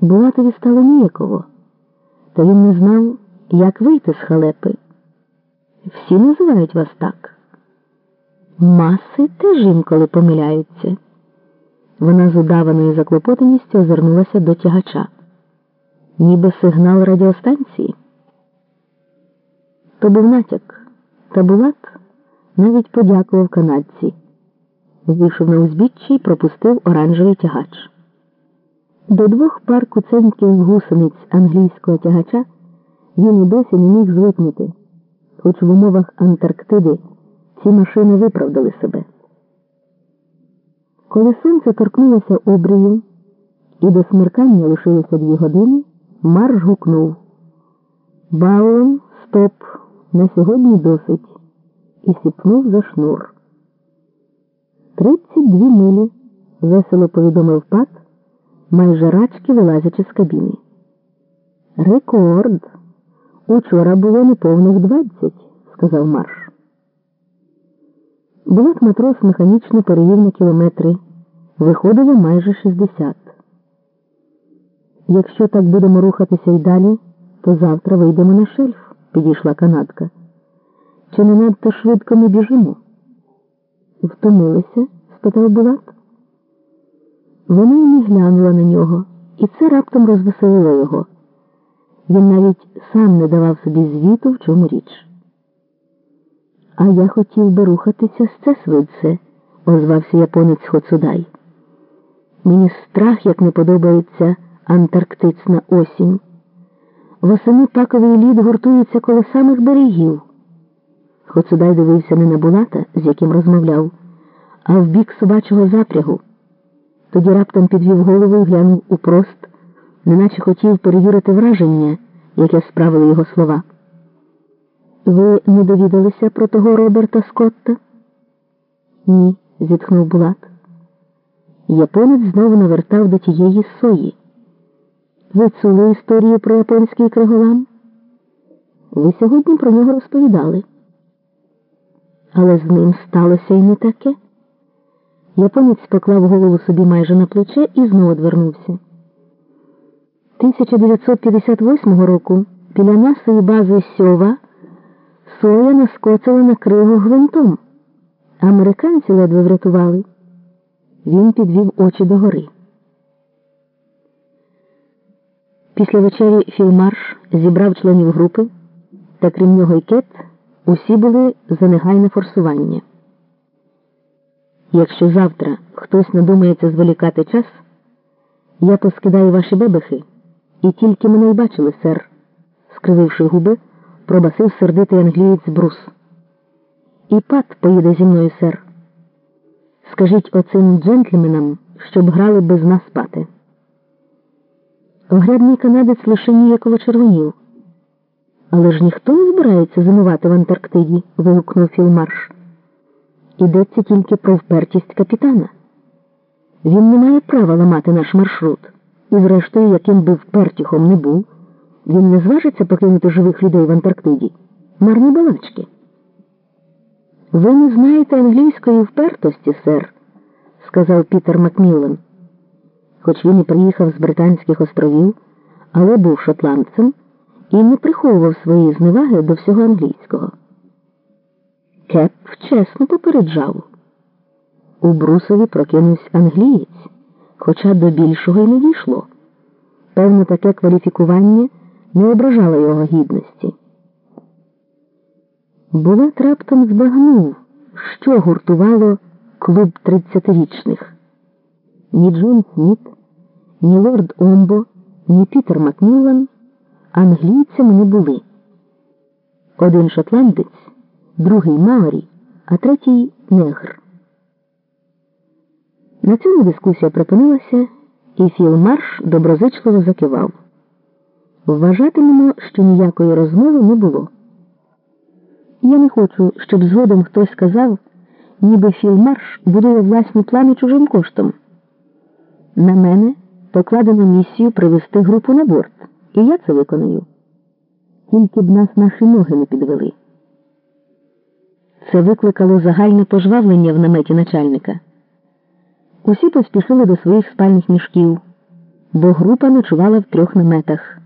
Булатові стало ніяково, та він не знав, як вийти з халепи. Всі називають вас так. Маси теж інколи помиляються. Вона з удаваною заклопотаністю озирнулася до тягача. Ніби сигнал радіостанції. То був натяк, та Булат навіть подякував канадці. Вийшов на узбіччя і пропустив оранжевий тягач. До двох пар куценьких гусениць англійського тягача він і досі не міг звикнути, хоч в умовах Антарктиди ці машини виправдали себе. Коли сонце торкнулося обрію і до смеркання лишилося дві години, марш гукнув Баулен, стоп, на сьогодні досить, і сіпнув за шнур. Тридцять дві милі, весело повідомив пат, майже рачки вилазячи з кабіни. Рекорд. Учора було неповних двадцять, сказав марш. Булат матрос механічно перевів на кілометри. Виходило майже 60. Якщо так будемо рухатися й далі, то завтра вийдемо на шельф, підійшла канадка. Чи не надто швидко ми біжимо? Втомилися? спитав Булат. Вона й не глянула на нього, і це раптом розвеселило його. Він навіть сам не давав собі звіту, в чому річ. А я хотів би рухатися з швидше, озвався японець Хоцудай. Мені страх, як не подобається антарктична осінь. Восени паковий лід гуртується коло самих берегів. Хоцудай дивився не на Булата, з яким розмовляв, а в бік собачого запрягу. Тоді раптом підвів голову і глянув упрост, неначе хотів перевірити враження, яке справили його слова. Ви не довідалися про того Роберта Скотта? Ні, зітхнув Булат. Японець знову навертав до тієї сої. Ви чули історію про японський криголам? Ви сьогодні про нього розповідали. Але з ним сталося і не таке. Японець поклав голову собі майже на плече і знову одвернувся. 1958 року біля нашої бази Сьова соя наскочила на кригу гвинтом. Американці ледве врятували. Він підвів очі догори. Після вечері філмарш зібрав членів групи, та крім нього й кет, усі були за негайне форсування. Якщо завтра хтось надумається зволікати час, я поскидаю ваші бебехи, і тільки мене й бачили, сер, скрививши губи, пробасив сердитий англієць Брус. І пат поїде зі мною, сер. Скажіть оцим джентльменам, щоб грали без нас спати. Огрядний канадець лише ніяково червонів. Але ж ніхто не збирається зимувати в Антарктиді, вигукнув Філмарш. Ідеться тільки про впертість капітана. Він не має права ламати наш маршрут, і, зрештою, яким би впертіхом не був, він не зважиться покинути живих людей в Антарктиді. Марні балачки. Ви не знаєте англійської впертості, сер, сказав Пітер Макміллан. Хоч він і приїхав з Британських островів, але був шотландцем і не приховував свої зневаги до всього англійського. Кеп чесно попереджав. У брусові прокинувся англієць, хоча до більшого й не дійшло. Певно, таке кваліфікування не ображало його гідності. Булат раптом збагнув, що гуртувало клуб тридцятирічних. Ні Джон Сміт, ні лорд Омбо, ні Пітер Макміллан англійцями не були. Один шотландець, другий Маорі, а третій негр. На цьому дискусія припинилася, і Філмарш доброзичливо закивав. Вважатимемо, що ніякої розмови не було. Я не хочу, щоб згодом хтось сказав, ніби Філмарш будує власні плани чужим коштом. На мене покладено місію привести групу на борт, і я це виконую. Тільки б нас наші ноги не підвели. Це викликало загальне пожвавлення в наметі начальника. Усі поспішили до своїх спальних мішків. бо група ночувала в трьох наметах.